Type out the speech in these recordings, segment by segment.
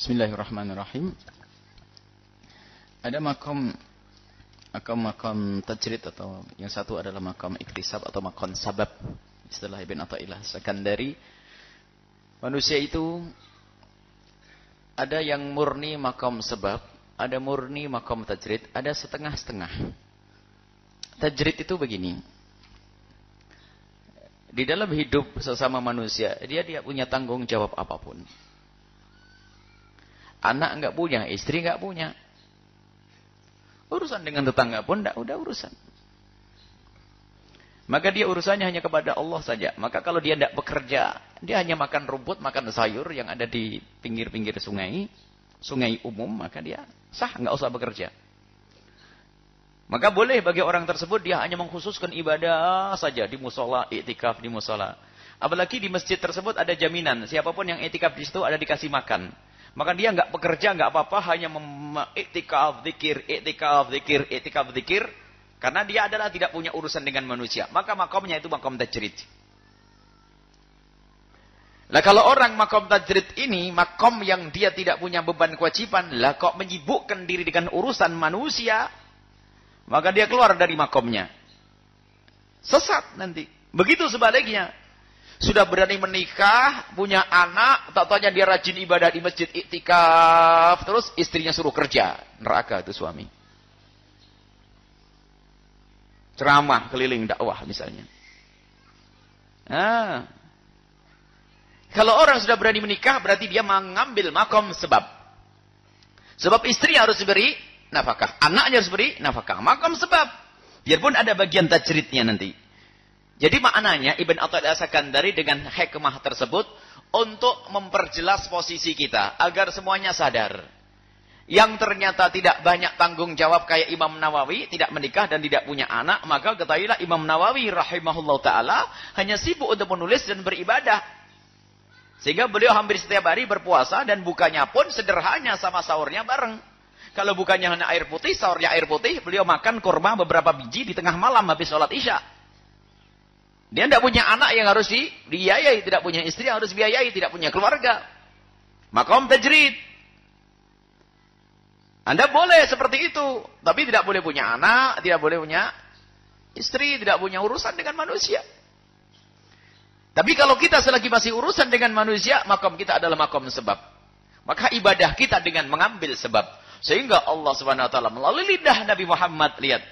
Bismillahirrahmanirrahim. Ada makam makam makam tajrid atau yang satu adalah makam iktisab atau makam sabab. Istilah Ibn Atta'illah Sekandari. Manusia itu ada yang murni makam sebab, ada murni makam tajrid, ada setengah-setengah. Tajrid itu begini. Di dalam hidup sesama manusia, dia tidak punya tanggung jawab apa pun. Anak enggak punya, istri enggak punya. Urusan dengan tetangga pun tidak udah urusan. Maka dia urusannya hanya kepada Allah saja. Maka kalau dia tidak bekerja, dia hanya makan rumput, makan sayur yang ada di pinggir-pinggir sungai, sungai umum, maka dia sah, nggak usah bekerja. Maka boleh bagi orang tersebut dia hanya mengkhususkan ibadah saja di musola, iktikaf di musola. Apalagi di masjid tersebut ada jaminan, siapa pun yang iktikaf di situ ada dikasih makan. Maka dia nggak bekerja, nggak apa-apa, hanya iktikaf, zikir, iktikaf, zikir, iktikaf, zikir. Karena dia adalah tidak punya urusan dengan manusia. Maka makomnya itu makom tajrid. Lah kalau orang makom tajrid ini, makom yang dia tidak punya beban kewajiban, lah kok menyibukkan diri dengan urusan manusia, maka dia keluar dari makomnya. Sesat nanti. Begitu sebaliknya. Sudah berani menikah, punya anak, tak tanya dia rajin ibadah di masjid iktikaf, terus istrinya suruh kerja. Neraka itu suami. ceramah keliling dakwah misalnya. Nah, kalau orang sudah berani menikah berarti dia mengambil makom sebab. Sebab istri harus beri nafkah, anaknya harus beri nafkah. Makom sebab. Biarpun ada bagian tajridnya nanti. Jadi maknanya Ibn Athaillah Sakandari dengan hikmah tersebut untuk memperjelas posisi kita agar semuanya sadar yang ternyata tidak banyak tanggung jawab kayak Imam Nawawi, tidak menikah dan tidak punya anak, maka ketahuilah Imam Nawawi rahimahullah taala hanya sibuk untuk menulis dan beribadah. Sehingga beliau hampir setiap hari berpuasa dan bukanya pun sederhana sama sahurnya bareng. Kalau bukannya hanya air putih, sahurnya air putih, beliau makan kurma beberapa biji di tengah malam habis sholat isya. Dia tidak punya anak yang harus dibiayai, tidak punya istri yang harus dibiayai, tidak punya keluarga. Makom tajrid. Anda boleh seperti itu, tapi tidak boleh punya anak, tidak boleh punya istri, tidak punya urusan dengan manusia. Tapi kalau kita selagi masih urusan dengan manusia, makom kita adalah makom sebab. Maka ibadah kita dengan mengambil sebab. Sehingga Allah Subhanahu wa taala melalui lidah Nabi Muhammad lihat,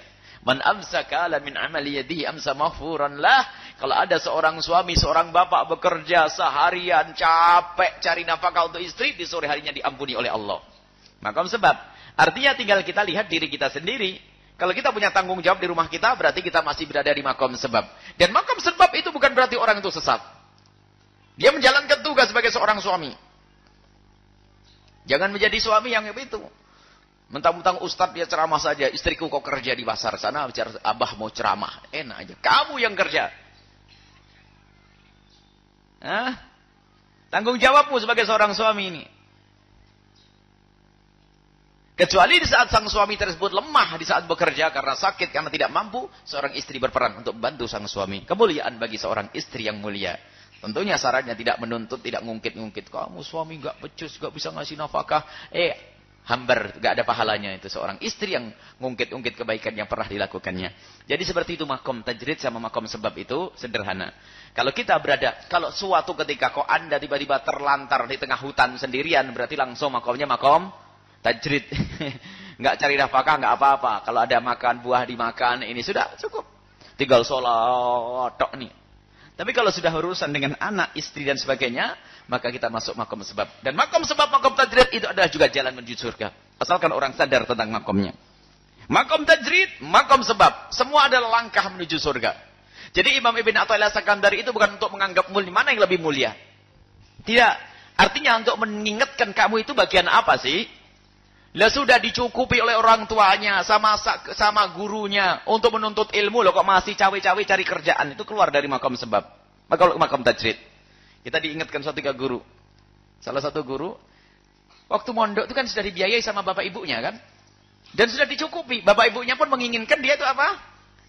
"Man amsaka min amali yadihi amsa maghfuran lah." Kalau ada seorang suami, seorang bapak bekerja seharian capek cari nafkah untuk istri, di sore harinya diampuni oleh Allah. Makom sebab. Artinya tinggal kita lihat diri kita sendiri. Kalau kita punya tanggung jawab di rumah kita, berarti kita masih berada di makom sebab. Dan makom sebab itu bukan berarti orang itu sesat. Dia menjalankan tugas sebagai seorang suami. Jangan menjadi suami yang itu. Mentang-mentang ustadz dia ceramah saja. Istriku kok kerja di pasar sana, abah mau ceramah. Enak aja. Kamu yang kerja. Hah? Tanggung jawabmu sebagai seorang suami ini. Kecuali di saat sang suami tersebut lemah di saat bekerja karena sakit karena tidak mampu, seorang istri berperan untuk membantu sang suami. Kemuliaan bagi seorang istri yang mulia. Tentunya sarannya tidak menuntut, tidak ngungkit-ngungkit. Kamu suami enggak becus, enggak bisa ngasih nafkah. Eh, hambar, enggak ada pahalanya itu seorang istri yang ngungkit-ngungkit kebaikan yang pernah dilakukannya. Jadi seperti itu makom tajrid sama makom sebab itu sederhana. Kalau kita berada, kalau suatu ketika kok anda tiba-tiba terlantar di tengah hutan sendirian, berarti langsung makomnya makom tajrid. Enggak cari nafkah, enggak apa-apa. Kalau ada makan buah dimakan, ini sudah cukup. Tinggal sholat tok nih. Tapi kalau sudah urusan dengan anak, istri dan sebagainya, maka kita masuk makom sebab. Dan makom sebab, makom tajrid itu adalah juga jalan menuju surga. Asalkan orang sadar tentang makomnya. Makom tajrid, makom sebab. Semua adalah langkah menuju surga. Jadi Imam Ibn Atta'illah Sakandari itu bukan untuk menganggap mulia, mana yang lebih mulia. Tidak. Artinya untuk mengingatkan kamu itu bagian apa sih? Lah sudah dicukupi oleh orang tuanya sama sama gurunya untuk menuntut ilmu loh kok masih cawe-cawe cari kerjaan itu keluar dari makam sebab. Maka makam tajrid. Kita diingatkan suatu tiga guru. Salah satu guru waktu mondok itu kan sudah dibiayai sama bapak ibunya kan? Dan sudah dicukupi. Bapak ibunya pun menginginkan dia itu apa?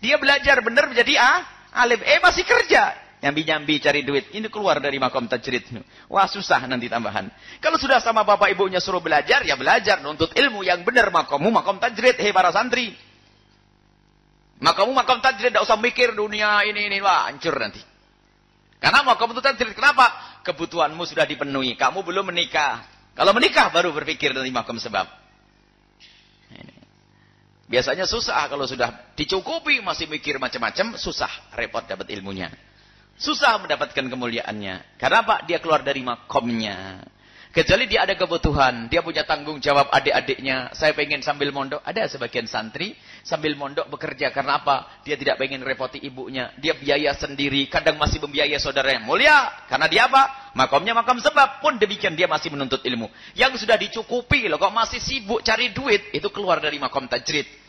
Dia belajar benar menjadi ah, alim. Eh masih kerja. Nyambi-nyambi cari duit. Ini keluar dari makom tajrid. Wah susah nanti tambahan. Kalau sudah sama bapak ibunya suruh belajar, ya belajar. Nuntut ilmu yang benar makommu makom tajrid. Hei para santri. Makommu makom tajrid. Tidak usah mikir dunia ini, ini. Wah hancur nanti. Karena makom itu tajrid. Kenapa? Kebutuhanmu sudah dipenuhi. Kamu belum menikah. Kalau menikah baru berpikir nanti makom sebab. Biasanya susah kalau sudah dicukupi masih mikir macam-macam. Susah repot dapat ilmunya. Susah mendapatkan kemuliaannya. Karena apa? Dia keluar dari makomnya. Kecuali dia ada kebutuhan. Dia punya tanggung jawab adik-adiknya. Saya pengen sambil mondok. Ada sebagian santri sambil mondok bekerja. Karena apa? Dia tidak pengen repoti ibunya. Dia biaya sendiri. Kadang masih membiayai saudaranya. Mulia. Karena dia apa? Makomnya makam sebab. Pun demikian dia masih menuntut ilmu. Yang sudah dicukupi loh. Kok masih sibuk cari duit. Itu keluar dari makom tajrid.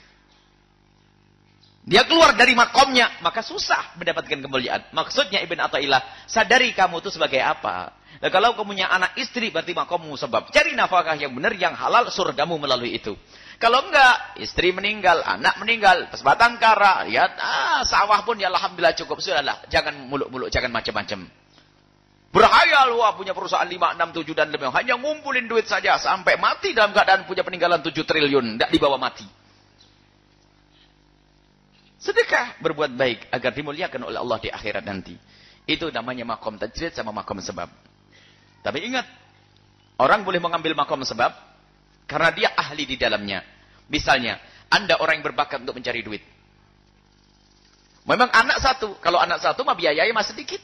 Dia keluar dari makomnya, maka susah mendapatkan kemuliaan. Maksudnya Ibn Atta'illah, sadari kamu itu sebagai apa. Nah, kalau kamu punya anak istri, berarti makommu sebab. Cari nafkah yang benar, yang halal, surgamu melalui itu. Kalau enggak, istri meninggal, anak meninggal, sebatang kara, lihat, ah, sawah pun ya Alhamdulillah cukup. Sudahlah, jangan muluk-muluk, jangan macam-macam. Berhayal, wah punya perusahaan 5, 6, 7 dan lebih. Hanya ngumpulin duit saja, sampai mati dalam keadaan punya peninggalan 7 triliun. Tidak dibawa mati. Sedekah berbuat baik agar dimuliakan oleh Allah di akhirat nanti. Itu namanya makom tajrid sama makom sebab. Tapi ingat, orang boleh mengambil makom sebab karena dia ahli di dalamnya. Misalnya, Anda orang yang berbakat untuk mencari duit. Memang anak satu, kalau anak satu mah biayanya masih sedikit.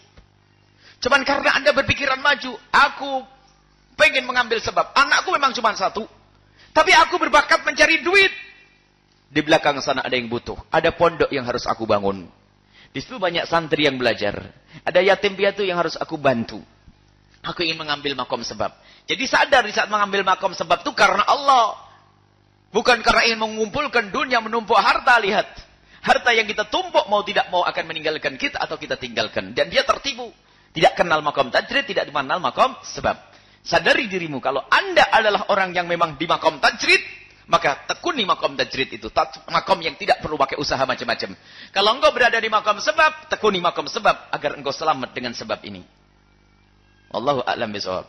Cuman karena Anda berpikiran maju, aku pengen mengambil sebab. Anakku memang cuma satu. Tapi aku berbakat mencari duit. Di belakang sana ada yang butuh. Ada pondok yang harus aku bangun. Di situ banyak santri yang belajar. Ada yatim piatu yang harus aku bantu. Aku ingin mengambil makom sebab. Jadi sadar di saat mengambil makom sebab itu karena Allah. Bukan karena ingin mengumpulkan dunia, menumpuk harta. Lihat. Harta yang kita tumpuk mau tidak mau akan meninggalkan kita atau kita tinggalkan. Dan dia tertipu. Tidak kenal makom tajrid, tidak dikenal makom sebab. Sadari dirimu kalau anda adalah orang yang memang di makom tajrid, maka tekuni makom tajrid itu. Makom yang tidak perlu pakai usaha macam-macam. Kalau engkau berada di makom sebab, tekuni makom sebab agar engkau selamat dengan sebab ini. Allahu a'lam bishawab.